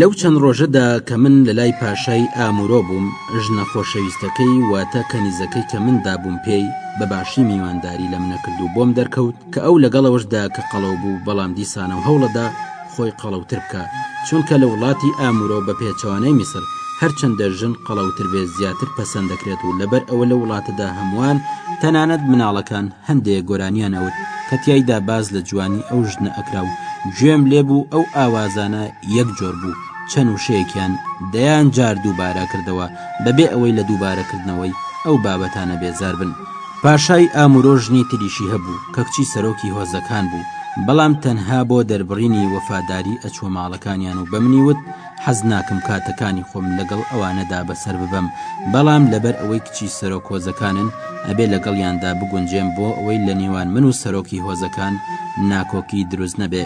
لەو چەند ڕۆژەدا کە من لە لای پاشای ئامورۆ بووم ژنە خۆشەویستەکەی واتە کەنیزەکەی کە من دابووم پێی بە باشی میوانداری لە منەکرد و بۆم دەرکەوت کە ئەو لەگەڵەوەش دا کە قەڵەو بوو بەڵام دیسانەو هەوڵەدا خۆی قەڵەوتر بکا چونکە لە وڵاتی ئامورەوە بە پێچەوانەی میسر هەرچەندە ژن قەڵەوتر بێ زیاتر پەسەند دەکرێت و لەبەر ئەوە لەو وڵاتەدا هەمووان تەنانەت مناڵەکان هەندێ گۆرانیان ئەوت کە تیایدا باس لە جوانی ئەو ژنە ئەکرا و گوێم لێ بوو ئەو ئاوازانە یەک جۆر بوو چەن وشەیەکیان دەیان جار دووبارە کردەوە بەبێ ئەوەی لە دووبارە کردنەوەی ئەو بابەتانە بێزار بن. پاشای ئامورۆ ژنی تریشی هەبوو کە کچی سەرۆکی هۆزەکان بوو بەڵام تەنها بۆ دەربڕینی وەفاداری ئەچووە ماڵەکانیان و بەمنی وت حەز ناکەم کاتەکانی خۆم لەگەڵ ئەوانەدا بەسەر ببەم بەڵام لەبەر ئەوەی کچی سەرۆک هۆزەکانن ئەبێ لەگەڵیاندا بگونجێم بۆ ئەوەی لە نیوان من و سەرۆکی هۆزەکان ناکۆکی دروست نەبێ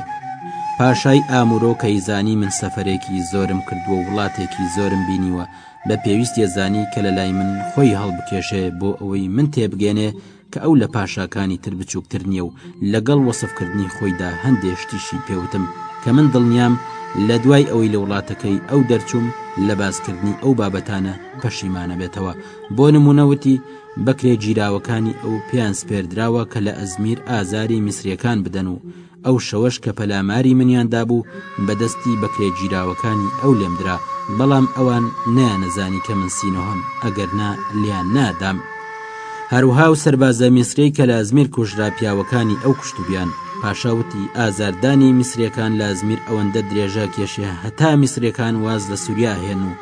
پاشای ئامورۆ کەیزانی من سەفەرێکی زۆرم کردووە وڵاتێکی زۆرم بینیوە بە پێویستیە زانی کە لە لای من خۆی هەڵبکێشێ بۆ ئەوەی من تێبگەێنێ کە ئەو لە پاشاکانی تر بچووکتر نیە و لە گەڵ وەسفکردنی خۆیدا هەندێ شتیشی پێ وتم کە من دڵنیام لە دوای ئەوەی لە وڵاتەکەی ئەو دەرچووم لە باسکردنی ئەو بابەتانە پەشیمانەبێتەوە بۆ نموونە وتی بەکرێ گیراوەکانی ئەو پێیان سپێردراوە کە لە ئەزمیر ئازاری میسریەکان بدەن و ئەو شەوەش کە پەلاماری منیان دابوو بە دەستی بەکرێگیراوەکانی ئەو لێم درا، بەڵام ئەوان نەیانەزانی کە من سینۆهەم، ئەگەرنا لێیان نادام. هەروەها ئەو سەربازە میسریەی کە لە ئەزمیر کوژرا پیاوەکانی ئەو کوشتبیان. پاشا وتی، ئازاردانی میسریەکان لە ئەزمیر ئەوەندە درێژە کێشێ هەتا میسریەکان واز لە سوریا ئەهێن و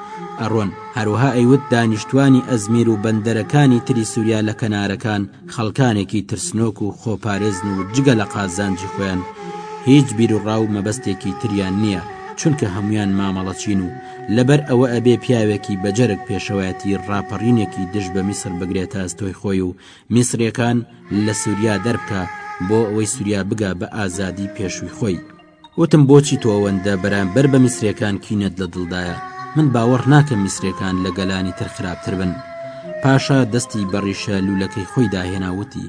ئەڕۆن. هەروەها ئەیوت دانیشتوانی ئەزمیر و بەندەرەکانی تری سوریا لە کەنارەکان، خەڵکانێکی ترسنۆک و خۆپارێزن و جگە لە قازانجی خۆیان هیچ بیروڕا و مەبەستێکی تریان نییە، چونکە هەموویان مامەڵەچین و لەبەر ئەوە ئەبێ پیاوێکی بەجەرگ پێشەوایەتی ڕاپەڕینێکی دژ بە میسر بگرێتە ئەستۆی خۆی و میسرییەکان لە سوریا دەربکا بۆ ئەوەی سوریا بگا بە ئازادی پێشووی خۆی. وتم بۆچی تۆ ئەوەندە بەرامبەر بە میسرەکان کینەت لە دڵدایە من باوەڕ ناکەم میسرەکان لە گەلانی تر خراپتر بن پاشا دەستی بەڕیشە لوولەکەی خۆی داهێناوتی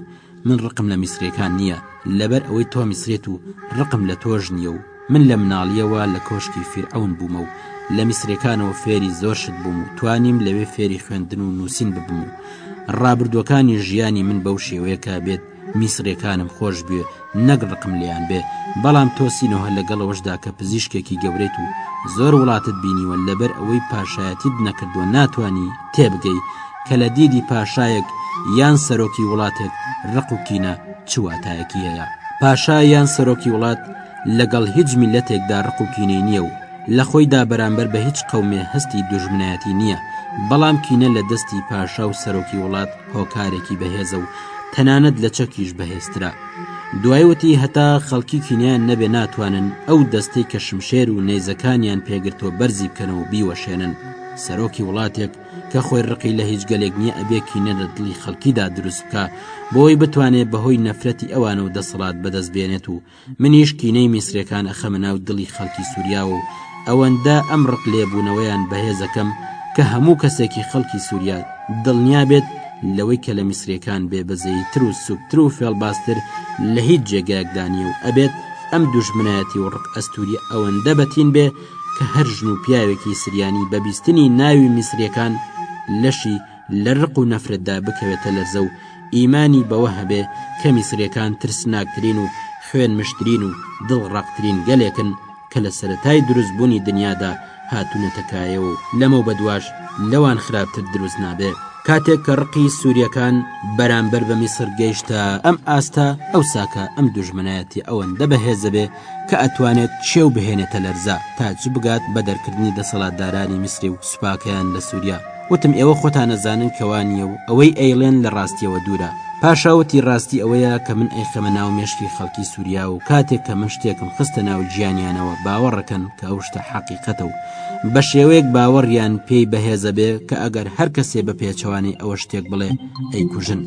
من ڕقم لە میسرەکان نییە لەبەر ئەوەی تۆ میسرێت و ڕقم لە تۆش نییە و من لە مناڵیەوە لە کۆشکی فیرعون بوومە و لە میسرەکانەوە فێری زۆر شت بووم و توانیم لەوێ فێری خوێندن و نووسین ببم و ڕابردووەکانی ژیانی من بەو شێوەیەکە بێت میسرەکانم خۆش بوێ نەک ڕقم لێیان بێ بەڵام تۆ سینۆهە لەگەڵەوەشدا کە پزیشکێکی گەورەیت و زۆر وڵاتت بینیوە لەبەر ئەوەی پاشایەتیت نەکردووە ناتانی تێبگەی کە لە دیدی پاشایەک یان سەرۆکی وڵاتێک ڕق و کینە چواتایەکی هەیە پاشا یان سەرۆکی وڵات لەگەڵ هیچ میلەتێکدا ڕق و کینەی نییە و لە خۆیدا بەرامبەر بە هیچ قومێ هەستی دژمنایەتی نییە بەڵام کینە لە دەستی پاشا و سەرۆکی وڵات هۆکارێکی بەهێزە و تەنانەت لە چەکیش بەهێزترە دوایوتی هەتا خەڵکی کینیان نەبێ ناتوانن ئەو دەستەی کە شمشێر و نەیزەکانیان پێگرتۆ بەرزی بکەن و بیوەشێنن سەرۆکی وڵاتێک کە خۆی ڕقی لە هیچ گەلێک نییە ئەبێ کینە لە دڵی خەڵکیدا دروست بکە بۆی بتوانێت بەهۆی نەفرەتی ئەوان و دەسەڵات بەدەست بێنێت و منیش کینەی میسرەکان ئەخەمە ناو دڵی خەڵکی سوریاوە و ئەوەندە ئەم ڕق لێبوونەوەیان بەهێزەکەم کە هەموو کەسێکی خەڵکی سوریا دڵنیا بێت لەوەی کە لە میسرەکان بێ بەزەیی تر و سوکتر و فێڵبازتر لە هیچ جێگایەکدا نیە و ئەبێت ئەم دوژمنایەتی و ڕق ئەستوری ئەوەندە بەتین بێ کە هەر ژن و پیاوێکی سریانی بە بیستنی ناوی میسرەکان لەشی لە رق و نەفرەتدا بکەوێتە لەرزە و ئیمانی بەوە هەبێ کە میسریەکان ترسناکترین و خوێنمژترین و دڵ رەقترین گەلێکن کە لە سەرەتای دروست بوونی دنیادا هاتونەتە کایەوە و لەمەو بەدواش لەوان خراپتر دروست نابێ. کاتێک کە رقی سوریەکان بەرامبەر بە میسر گەیشتە ئەم ئاستە ئەوساکە ئەم دوژمنایەتیە ئەوەندە بەهێزەبێ کە ئەتوانێت چێو بهێنێتە لەرزە تا چ بگات بە دەرکردنی دەسەڵاتدارانی میسری و سوپاکەیان لە سووریا وتم ئێوە خۆتانەزانن کەوانیە و ئەوەی ئەیڵێن لە ڕاستیەوە دوورە پاشاوتی ڕاستی ئەوەیە کە من ئەیخەمە ناو مێشکی خەڵکی سووریا و کاتێک کە من شتێکم خستە ناو گیانیانەوە باوەڕەکەن کە ئەو شتە حەقیقەتە و بە شێوەیەک باوەڕیان پێی بەهێزە بێ کە ئەگەر هەر کەسێ بە پێچەوانەی ئەوە شتێک بڵێ ئەیکوژن.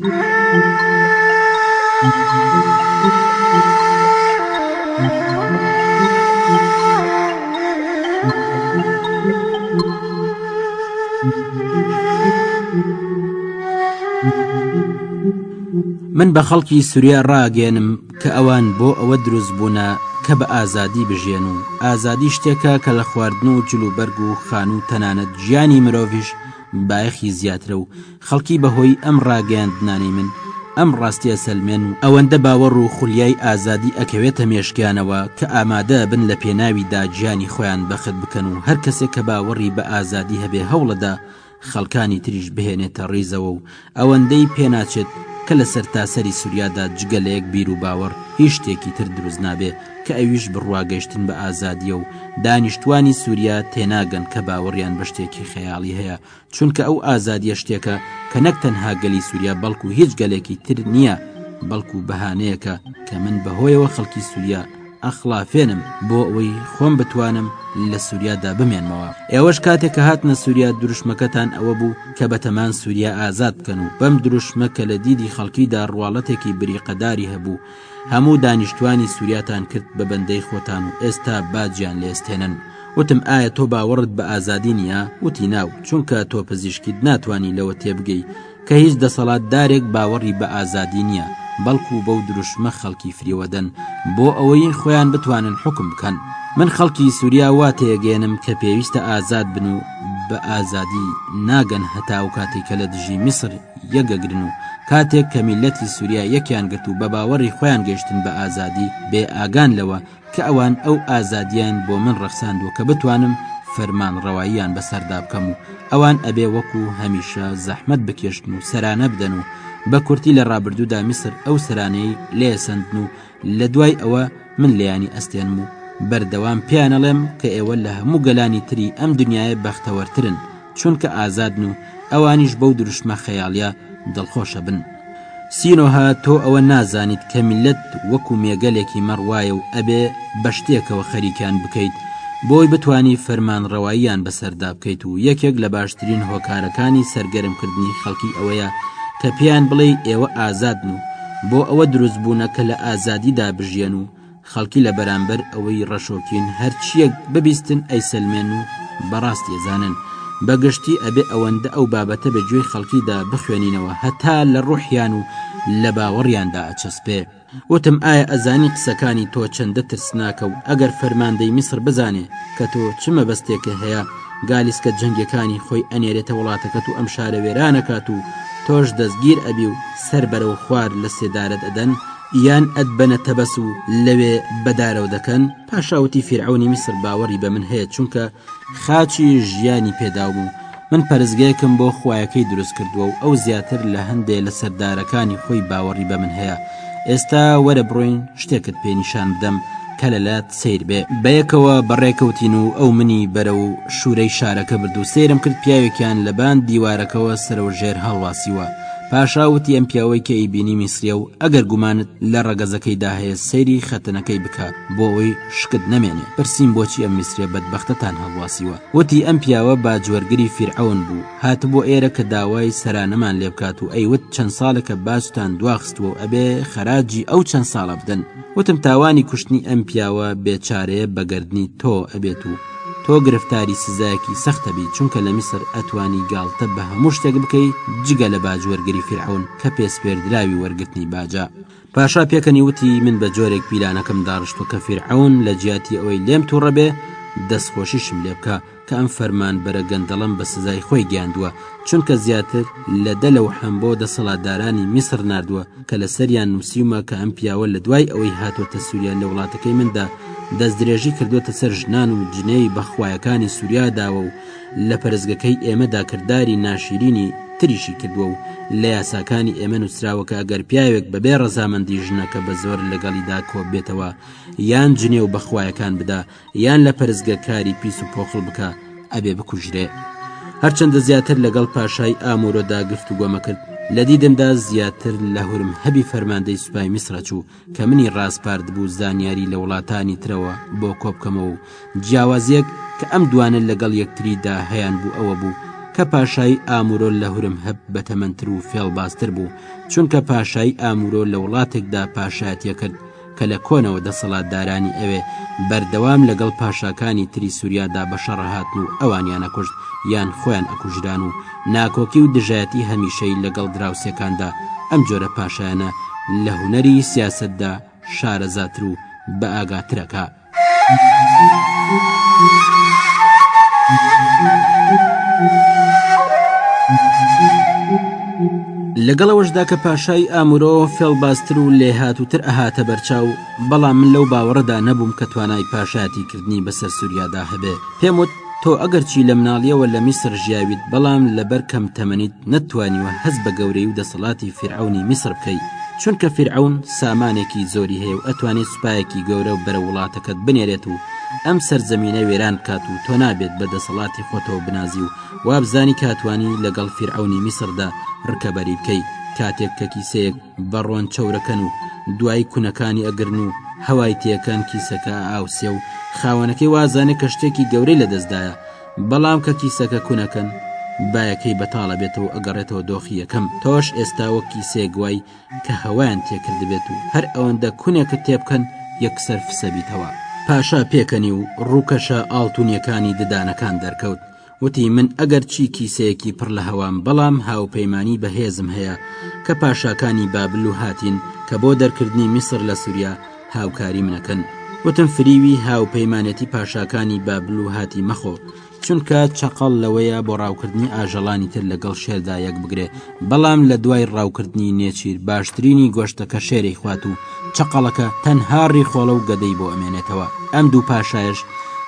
من بە خەڵکی سووریا ڕاگەێنم کە ئەوان بۆ ئەوە دروست بوونە کە بە ئازادی بژێن و ئازادی شتێکە کە لە خواردن و جلوبەرگ و خان و تەنانەت گیانی مرۆڤش بایەخی زیاترە و خەڵکی بە هۆی ئەم ڕاگەیاندنانەی من ئەم ڕاستیە سەلمێن و ئەوەندە باوەڕ و خولیای ئازادی ئەکەوێتە مێشکیانەوە کە ئامادە ئەبن لە پێناوی دا گیانی خۆیان بەخت بکەن و هەر کەسێک کە باوەڕی بە ئازادی هەبێ هەوڵەدا خەڵکانی تریش بهێنێتە ڕیزەوە و ئەوەندەی پێناچێت کە لە سەرتاسەری سوریادا جگە لە یەک بیر و باوەڕ هیچ شتێکی تر دروست نابێ کە ئەویش بڕوا گەیشتن بە ئازادیە و دانیشتوانی سوریا تێناگەن کە باوەڕیان بە شتێکی خەیاڵی هەیە چونکە ئەو ئازادیە شتێکە کە نەک تەنها گەلی سووریا بەڵکو هیچ گەلێکی تر نییە بەڵکو بەهانەیەکە کە من بەهۆیەوە خەڵکی سووریا ئەخلافێنم بۆ ئەوەی خۆم بتوانم لە سووریادا بمێنمەوە ئێوەش کاتێک کە هاتنە سووریا دروشمەکەتان ئەوە بوو کە بەتەمان سووریا ئازاد بکەن و بەم دروشمە کە لە دیدی خەڵکیدا ڕواڵەتێکی بریقەداری هەبوو هەموو دانیشتوانی سوریاتان کرد بە بەندەی خۆتان و ئێستا باجیان لێستێنن وتم ئایا تۆ باوەڕت بە ئازادی نییە وتی ناو چونکە تۆ پزیشکیت ناتوانانی لەوە تێبگەی کە هیچ دەسەڵات دارێک باوەڕی بە ئازادی نییە بەڵکو بەو دروشمە خەڵکی فریوەدەن بۆ ئەوەی خۆیان بتوانن حکم بکەن من خەڵکی سوریا وا تێگەێنم کە پێویستە ئازاد بن و بە ئازادی ناگەن هەتا ئەو کاتەی کە لە دژی میسر یەکگرن و کاتێک کە میللەتی سوریا یەکیان گرت و بە باوەڕی خۆیان گەیشتن بە ئازادی بێ ئاگان لەوە کە ئەوان ئەو ئازادیەن بۆ من ڕەخساندوە کە بتوانم فەرمانڕەواییان بەسەردا بکەم و ئەوان ئەبێ وەکو هەمیشە زەحمەت بکێشن و سەرانە بدەن و بە کورتی لە ڕابردودا میسر ئەو سەرانەی لێ سەندن و لە دوای ئەوە من لێیانی ئەستێنم و بەردەوام پێیان ئەڵێم کە ئێوە لە هەموو گەلانی تری ئەم دنیایە بەختەوەرترن چونکە ئازادن و ئەوانیش بەو دروشمە خەیاڵیە دڵخۆشە بن. سینۆهە تۆ ئەوە نازانیت کە میللەت وەکو مێگەلێکی مەڕ وایە و ئەبێ بە شتێکەوە خەریکیان بکەیت بۆی بتوانی فەرمانڕەواییان بەسەردا بکەیت و یەکێک لە باشترین هۆکارەکانی سەرگەرمکردنی خەڵکی ئەوەیە کە پێیان بڵێی ئێوە ئازادن و بۆ ئەوە دروست بوونە کە لە ئازادیدا بژیەن و خەڵکی لە بەرامبەر ئەوەی ڕەشۆکین هەرچیەک ببیستن ئەیسەلمێن و بە ڕاستی ئەزانن. بە گشتی ئەبێ ئەوەندە ئەو بابەتە بە گوێی خەڵکیدا بخوێنینەوە هەتا لە ڕوحیان و لە باوەڕیاندا ئەچەسپێ. وتم ئایا ئەزانی قسەکانی تۆ چەندە ترسناکە و ئەگەر فەرماندەی میسر بزانێ کە تۆ چ مەبەستێکێ هەیە، گالیسکە جەنگەکانی خۆی ئەنێرێتە وڵاتەکەت و ئەم شارە وێرانەکات و تۆش دەستگیر ئەبی و سەر بەرەو خوار لە سێدارەت ئەدەن یان ئەتبەنە تەبەس و لەوێ بەدارەوە دەکەن پاشا وتی فیرعەونی میسر باوەڕی بە من هەیە چونکە خاچی ژیانی پێداوم و من پەرستگەیەکم بۆ خوایەکەی دروست کردووە و ئەو زیاتر لە هەندێ لە سەردارەکانی خۆی باوەڕی بە من هەیە ئێستا وەرە بڕۆین شتێکت پێ نیشان بدەم کە لەلات سیر بێ بەیەکەوە بەڕێکەوتین و ئەو منی بەرە و شوورەی شارەکە برد و سێرم کرد پیاوێکیان لەبان دیوارەکەەوە سرەوە ژێر هەڵواسیوە پاشاوتی ئەم پیاوەی کە ئیبینی میسریە و ئەگەر گومانت لە ڕەگەزەکەی داهەیە سەیری خەتەنەکەی بکە بۆ ئەوی شکت نەمێنێ پرسییم بۆچی ئەم میسرە بەدبەختەتان هەڵواسیوە وتی ئەم پیاوە باجوەرگری فیرعەون بوو هاتبوە ئێرە کە داوای سەرانەمان لێ بکات و ئەیوت چەند ساڵێکە باجتان دواخستوە و ئەبێ خەراجی ئەو چەند ساڵە بدەن وتم تاوانی کوشتنی ئەم پیاوە بێچارەیە بە گەردنی تۆ ئەبێت و تۆ گرفتاری سزایەکی سەختەبی چونکە لە میسر ئەتوانی گاڵتە بە هەموو شتێک بکەی جگە لە باج وەرگری فیرعەون کە پێسپێردراوی وەرگرتنی باجە پاشا پێکەنی وتی من بە جۆرێک پیلانەکەم داڕشتوە کە فیرعەون لە جیاتی ئەوەی لێم توڕەبێ دەستخۆشیشم لێ بکە کە ئەم فەرمانبەرە گەندەڵەم بە سزای خۆی گەیاندووە، چونکە زیاتر لە دە لەوحەم بۆ دەسەڵاتدارانی میسڕ ناردووە، کە لەسەریان نووسیومە کە ئەم پیاوە لە دوای ئەوەی هاتووەتە سووریا لە وڵاتەکەی مندا دەستدرێژی کردووەتە سەر ژنان و جنێوی بە خوایەکانی سووریا داوە و لە پەرستگەکەی ئێمەدا کرداری ناشیرینی تریشی کردووە و لە یاساکانی ئێمە نووسراوە کە ئەگەر پیاوێک بەبێ ڕەزامەندی ژنەکە بە زۆر لەگەڵیدا کۆببێتەوە یان جنێو بە خوایەکان بدا یان لە پەرستگە کاری پیس و پۆخڵ بکە ئەبێ بکوژرێ هەرچەندە زیاتر لەگەڵ پاشای ئامورۆدا گفت و گۆمەکرد لە دیدمدا زیاتر لە هورم هەبی فەرماندەی سوپای میسرەچوو کە منی ڕاستپارد بوو زانیاری لە وڵاتانی ترەوە بۆ کۆبکەمەوە و جیاوازیەک کە ئەم دوانە لەگەڵ یەکتریدا هەیان بوو ئەوە بوو کە پاشای ئامورۆ لە هورم هەب بە تەمەندتر و فێڵبازتر بوو چونکە پاشای ئامورۆ لە وڵاتێکدا پاشایەتە کرد کە لە کۆنەوە دەسەڵاتدارانی ئەوێ بەردەوام لەگەڵ پاشاکانی تری سوریادا بە شەڕ هاتن و ئەوانیان ئەکوشت یان خۆیان ئەکوژران و ناکۆکی و دژایەتی هەمیشەی لەگەڵ دراوسێکاندا ئەم جۆرە پاشایانە لە هونەری سیاسەتدا شارەزاتر و بەئاگاترە کە لەگەڵ ئەوەشدا کە پاشای ئامرۆ فێڵبازتر و لێهاتووتر ئەهاتە بەرچاو بەڵام من لەو باوەڕەدا نەبووم کە توانای پاشایەتی کردنی بەسەر سووریادا هەبێ پێم وت تۆ ئەگەرچی لە مناڵیەوە لە میسر ژیاویت بەڵام لەبەر کەم تەمەنیت نەتوانیوە هەز بە گەورەی و دەسەڵاتی فیرعونی میسر بکەیت چونکە فیرعون سامانێکی زۆری هەیە و ئەتوانێت سوپایەکی گەورە بەرە وڵاتەکەت بنێرێت و ئەم سەرزەمینە وێران بکات و تۆ نابێت بە دەسەڵاتی خۆتەوە بنازی و وابزانی کاتوانی لەگەڵ فیرعونی میسردا ڕکەبەری بکەی کاتێک کە کیسەیەک بەڕۆن چەورەکەن و دوای کونەکانی ئەگرن و هەوای تێکەن کیسەکە ئاوسێ و خاوەنەکەی وازانێ کە شتێکی گەورەی لەدەستدایە بەڵام کە کیسەکە کونەکەن بایەکەی بەتاڵە بێتەوە ئەگەڕێتەوە دۆخی یەکەم تۆش ئێستا وەکی سێگوای کە هەوایان تێکردبێت و هەر ئەوەندە کونێکت تێبکەن یەکسەر فسەبیتەوە پاشا پێکەنی و ڕووکەشە ئاڵتونیەکانی ددانەکان دەرکەوت وتی من ئەگەر چی کیسەیەکی پڕ لە هەوام بەڵام هاوپەیمانی بەهێزم هەیە کە پاشاکانی بابل و هاتین کە بۆ دەرکردنی میسر لە سووریا هاوکاری منەکەن وتم فریوی هاوپەیمانەتی پاشاکانی بابل و هاتی مەخۆ چونکە چەقەڵ لەوەیە بۆ ڕاوکردنی ئاژەڵانی تر لەگەڵ شێردا یەک بگرێ بەڵام لە دوای ڕاوکردنی نێچیر باشترینی گۆشتەکە شێرەی خوات و چقەڵەکە تەنها ڕیخۆڵە و گەدەی بۆ ئەمێنێتەوە ئەم دوو پاشایش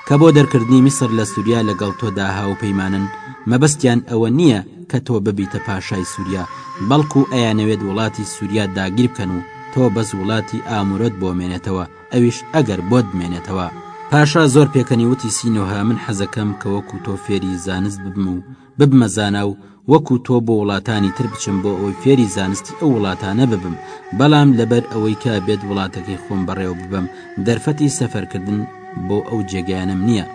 کە بۆ دەرکردنی میسر لە سووریا لەگەڵ تۆدا هاوپەیمانن مەبەستیان ئەوە نییە کە تۆ ببیتە پاشای سووریا بەڵکو ئەیانەوێت وڵاتی سووریا داگیر بکەن و تۆ بەس وڵاتی ئامورۆت بۆ مێنێتەوە ئەویش ئەگەر بۆت بمێنێتەوە پاشا زۆر پێکەنی وتی سینۆها من حەزەکەم کە وەکو تۆ فێری زانست ببم و ببمە زانا و وەکو تۆ بۆ وڵاتانی تر بچم بۆ ئەوەی فێری زانستی ئەو وڵاتانە ببم بەڵام لەبەر ئەوەی کا بێت وڵاتەکەی خۆم بەڕێوە ببم دەرفەتی سەفەرکردن بۆ ئەو جێگەیانم نییە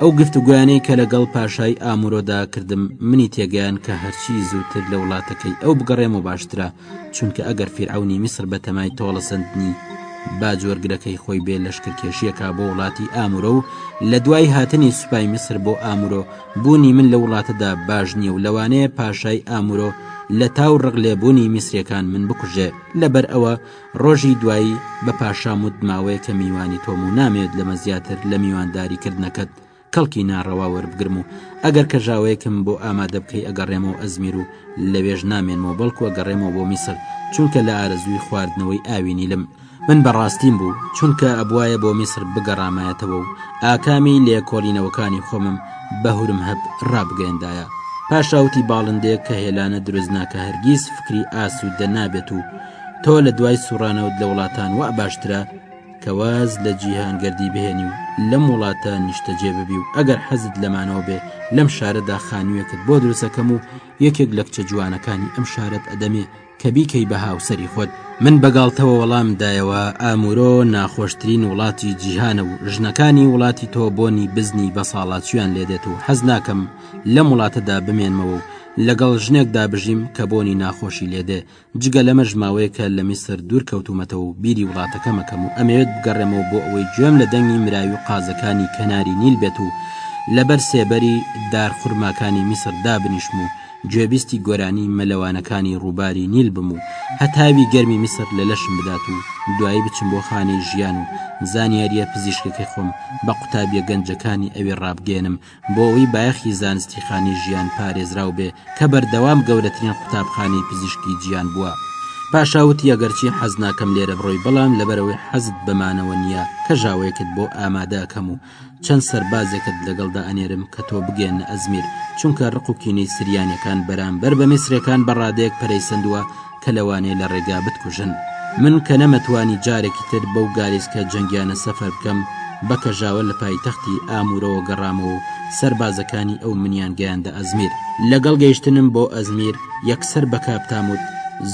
ئەو گفتوگویانەی کە لەگەڵ پاشای ئامورۆدا کردم منی تێگەیان کە هەرچی زووتر لە وڵاتەکەی ئەو بگەڕێم و باشترە چونکە ئەگەر فیرعەونی میسر بەتەمای تۆڵەسەندنی باج وەرگرەکەی خۆی بێ لەشکرکێشیەکە بۆ وڵاتی ئامورۆ و لە دوای هاتنی سوپای میسر بۆ ئامورۆ بوونی من لە وڵاتەدا باش نییە و لەوانەیە پاشای ئامورۆ لە تاو ڕق لێبوونی میسرەکان من بکوژێ لەبەر ئەوە ڕۆژی دوایی بە پاشاموت ماوەیە کە میوانی تۆم و نامێت لەمە زیاتر لە میوانداری کردنەکەت کەڵکی ناڕەوا وەربگرم و ئەگەر کەژاوەیەکم بۆ ئامادە بکەی ئەگەڕێمەوە ئەزمیر و لەوێژ نامێنمەوە بەڵکو ئەگەڕێمەوە بۆ میسر چونکە لە ئارەزووی خواردنەوەی ئاوی نیلم من بەڕاستیم بوو چونکە ئەبوایە بۆ میسر بگەڕامایەتەوە و ئاکامی لێکۆڵینەوەکانی خۆمم بە هورمهەب ڕابگەیەندایە پاشاوتی باڵندەیەک کە هێلانە دروست ناکە هەرگیز فکری ئاسوودە نابێت و تۆ لە دوای سوڕانەوت لە وڵاتان وە باشترە کە واز لە جیهانگەردی بهێنی و لەم وڵاتە نیشتەجێ ببی و ئەگەر حەزت لەمانەوە بێ لەم شارەدا خانوویەکت بۆ دروستەکەم و یەکێک لە کچە جوانەکانی ئەم شارەت ئەدەمێ کە بیکەی بە هاوسەری خۆت من بەگاڵتەوە وەڵام دایەوە ئامورۆ ناخۆشترین وڵاتی جیهانە و ژنەکانی وڵاتی تۆ بۆنی بزنی بەساڵاچویان لێدێت و حەز ناکەم لەم وڵاتەدا بمێنمەوە و لەگەڵ ژنێکدا بژیم کە بۆنی ناخۆشی لێدێ جگە لەمەش ماوەیەکە لە میسر دوور کەوتومەتەوە و بیری وڵاتەکەم ئەکەم و ئەمەوێت بگەڕێمەوە بۆ ئەوەی گوێم لە دەنگی مراوی و قازەکانی کەناری نیل بێت و لەبەر سێبەری دار خورماکانی میسر دابنیشم و گوێبیستی گۆرانی مەلەوانەکانی ڕووباری نیل بم و هەتاوی گەرمی میسر لە لەشم بدات و دوایی بچم بۆ خانەی ژیان و زانیارییە پزیشکەکەی خۆم بە قوتابییە گەنجەکانی ئەوێ ڕابگەیەنم بۆ ئەوەی بایەخی زانستی خانی ژیان پارێزراو بێ کە بەردەوام گەورەترین قوتابخانەی پزیشکی جیان بووە. پاشا وتی ئەگەرچی حەز ناکەم لێرە بڕۆی بەڵام لەبەرئەوەی حەزت بە مانەوە نییە کەژاوەیەکت بۆ ئامادە ئەکەم و چەند سەربازێکت لەگەڵدا ئەنێرم کە تۆ بگەیەننە ئەزمیر چونکە ڕق و کینەی سریانیەکان بەرامبەر بە میسرەکان بە ڕادەیەک پەرەی سەندووە کە لەوانەیە لە ڕێگا بتکوژن. من کە نەمەتوانی جارێکی تر بەو گالیسکە جەنگیانە سەفەر بکەم، بە کەژاوە لە پایتەختی ئاموورەوە گەڕامەوە و سەربازەکانی ئەو منیان گەیاندە ئەزمیر. لەگەڵ گەیشتنم بۆ ئەزمیر، یەکسەر بە کاپتام وت،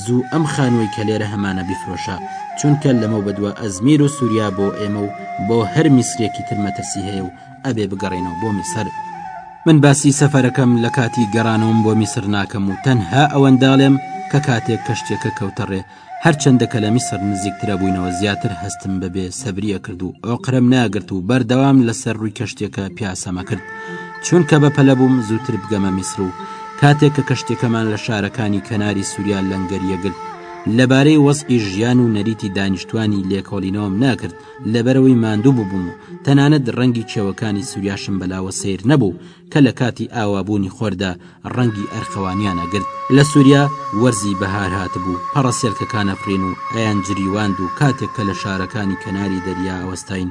زوو ئەم خانووەی کە لێرە هەمانە بیفرۆشە، چونکە لەمەو بەدوا ئەزمیر و سووریا بۆ ئێمە و بۆ هەر میسرییەکی تر مەترسی هەیە و ئەبێ بگەڕێنەوە بۆ میسر. من باسی سەفەرەکەم لە کاتی گەڕانەوەم بۆ میسر ناکەم و تەنها ئەوەنداڵێم کە کاتێک کەشتیەکە کەوتە ڕێ هەرچەندە کە لە میسر نزیکترە بووینەوە زیاتر هەستم بە بێ سەبریە کرد و ئۆقرم ناگرت و بەردەوام لەسەر ڕووی کەشتێکە پیاسەمە کرد چونکە بە پەلە بووم زووتر بگەمە میسر و کاتێک کە کەشتەکەمان لە شارەکانی کەناری سووریا لەنگەریە گرت لەبارەی وەزعی ژیان و نەریتی دانیشتوانی لێکۆڵینەوەم ناکرد لەبەرئەوەی ماندوو بووبووم و تەنانەت ڕەنگی چێوەکانی سوریاشم بەلاوە سەیر نەبوو کە لە کاتی ئاوابوونی خۆردا ڕەنگی ئەرخەوانیان ئەگرت. لە سوریا وەرزی بەهار هاتبوو، پەڕەسێلکەکان ئەفڕین و ئەیانجریواند و کاتێک کە لە شارەکانی کەناری دەریا ئەوەستاین،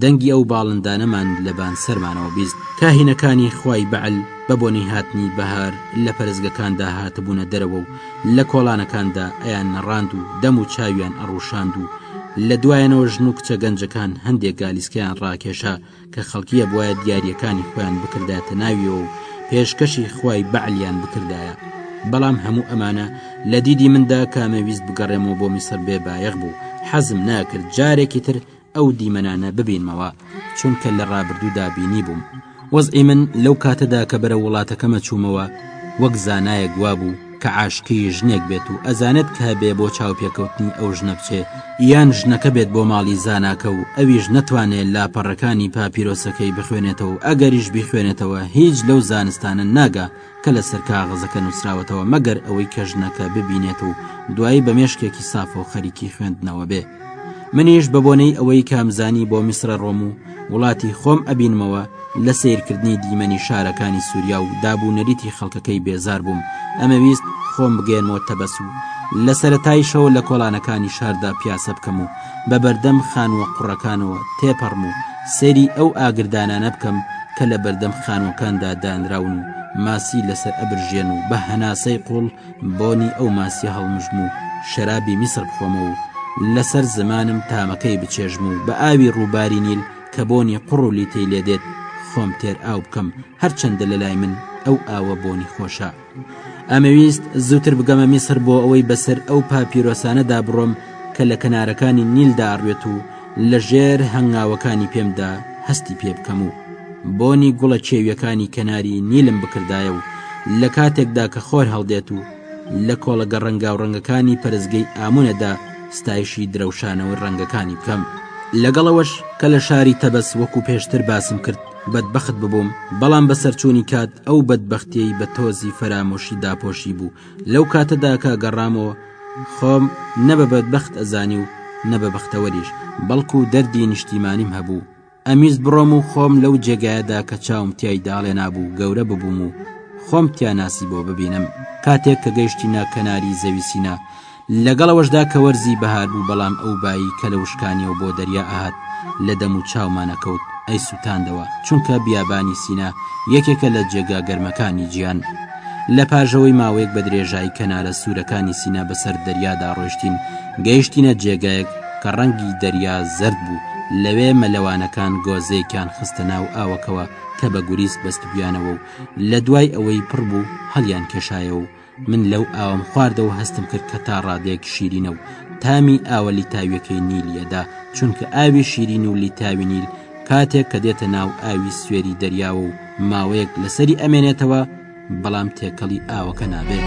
دەنگی ئەو باڵندانەمان لەبان سەرمانەوە بیست. کاهینەکانی خوای بەعل بە بۆنەی هاتنی بەهار لە پەرستگەکاندا هاتبوونە دەرەوە و لە کۆڵانەکاندا ئەیاننەڕاند و دەم و چاویان ئەڕوشاند و لە دوایانەوە ژن و کچە گەنجەکان هەندێک گالیسکەیان ڕاکێشا کە خەڵکیە بواە دیارەکانی خۆیان بکردایەتە ناویەوە و پێشکەشی خوای بەعلیان بکردایە بەڵام هەموو ئەمانە لە دیدی مندا کامەویست بگەڕێمەوە بۆ میسر بێ بایەخ بوو حەزم ناکرد جارێکی تر ئەو دیمەنانە ببینمەوە چونکە لە ڕابردوودا بینیبووم وەزعی من لەو کاتەدا کە بەرە وڵاتەکەمە چوومەوە وەک زانایەک وابوو کە عاشقی ژنێک بێت و ئەزانێت کە هەبێ بۆ چاوپێکەوتنی ئەو ژنە بچێ یان ژنەکە بێت بۆ ماڵی زاناکە و ئەویش نەتوانێت لاپەڕەکانی پاپیرۆسەکەی بخوێنێتەوە و ئەگەریش بیخوێنێتەوە هیچ لەو زانستانە ناگا کە لەسەر کاغەزەکە نووسراوەتەوە مەگەر ئەوەی کە ژنەکە ببینێت و دوایی بە مێشکێکی سافۆ خەریکی خوێندنەوە بێ منیش بە بۆنەی ئەوەی کامزانی بۆ میسرە ڕۆم و وڵاتی خۆم ئەبینمەوە لە سیرکردنی دیمەنی شارەکانی سووریا و دابوو نەریتی خەڵکەکەی بێزار بووم ئەمەویست خۆم بگەێنمەوە تەبەس و لە سەرەتایشەوە لە کۆڵانەکانی شاردا پیاسە بکەم و بە بەردەم خانووە قوڕەکانەوە تێپەڕم و سەیری ئەو ئاگردانانە بکەم کە لە بەردەم خانووەکاندا دانراون و ماسی لەسەر ئەبرژێن و بە هەناسەی قوڵ بۆنی ئەو ماسیە هەڵمژم و شەرابی میسر بخۆمە و لەسەر زمانم تامەکەی بچێژم و بە ئاوی ڕووباری نیل کە بۆنی قڕ و لیتەی لێدێت خۆم تێر ئاو بکەم هەرچەندە لە لای من ئەو ئاوە بۆنی خۆشە ئەمەویست زووتر بگەمە میسر بۆ ئەوەی بەسەر ئەو پاپیرۆسانەدا بڕۆم کە لە کەنارەکانی نیلدا ئەڕوێت و لە ژێر هەنگاوەکانی پێمدا هەستی پێ بکەم و بۆنی گوڵە چێویەکانی کەناری نیلم بکردایە و لە کاتێکدا کە خۆر هەڵدێت و لە کۆڵەگە ڕەنگا و ڕەنگەکانی پەرزگەی ئامونەدا ستایشی درەوشانەوە ڕەنگەکانی بکەم لەگەڵەوەش کە لە شاری تەبەس وەکو پێشتر باسم کرد بەدبەخت ببووم، بەڵام بە سەرچوونی کات ئەو بەدبەختییەی بە تۆزی فەرامۆشی داپۆشی بوو، لەو کاتەدا کە گەڕامەوە خۆم نە بە بەدبەخت ئەزانی و نە بە بەختەوەریش، بەڵکوو دەردی نیشتیمانیم هەبوو، ئەمویست بڕۆم و خۆم لەو جێگایەدا کە چاوم تیای داڵێنابوو گەورە ببووم و خۆم تیا ناسیبۆ ببینم، کاتێک کە گەیشتینە کەناری زەوی سینا، لەگەڵ ئەوەشدا کە وەرزی بەهار بوو بەڵام ئەو بایی کە لە وشکانیەوە بۆ دەریا ئەهات لە دەم و چاومان ئەکەوت ئەیسوتاندەوە چونکە بیابانی سینا یەکێکە لە جێگا گەرمەکانی جیان لە پاژەوەی ماوەیەک بە درێژایی کەنارە سوورەکانی سینا بەسەر دەریادا ڕۆشتین گەیشتینە جێگایەک کە ڕەنگی دەریا زەرد بوو لەوێ مەلەوانەکان گۆزەیەکیان خستە ناو ئاوەکەوە کە بە گوریس بەستبویانەوە و لە دوای ئەوەی پڕ بوو هەڵیان کێشایەوە و من لەو ئاوەم خواردەوە هەستم کرد کە تا ڕادەیەک شیرینە و تامی ئاوە لیتاویەکەی نیلیەدا چونکە ئاوی شیرین و لیتاوی نیل کاتێک کە دێتە ناو ئاوی سوێری دەریاوە و ماوەیەک لەسەری ئەمێنێتەوە بەڵام تێکەڵی ئاوەکە نابێت.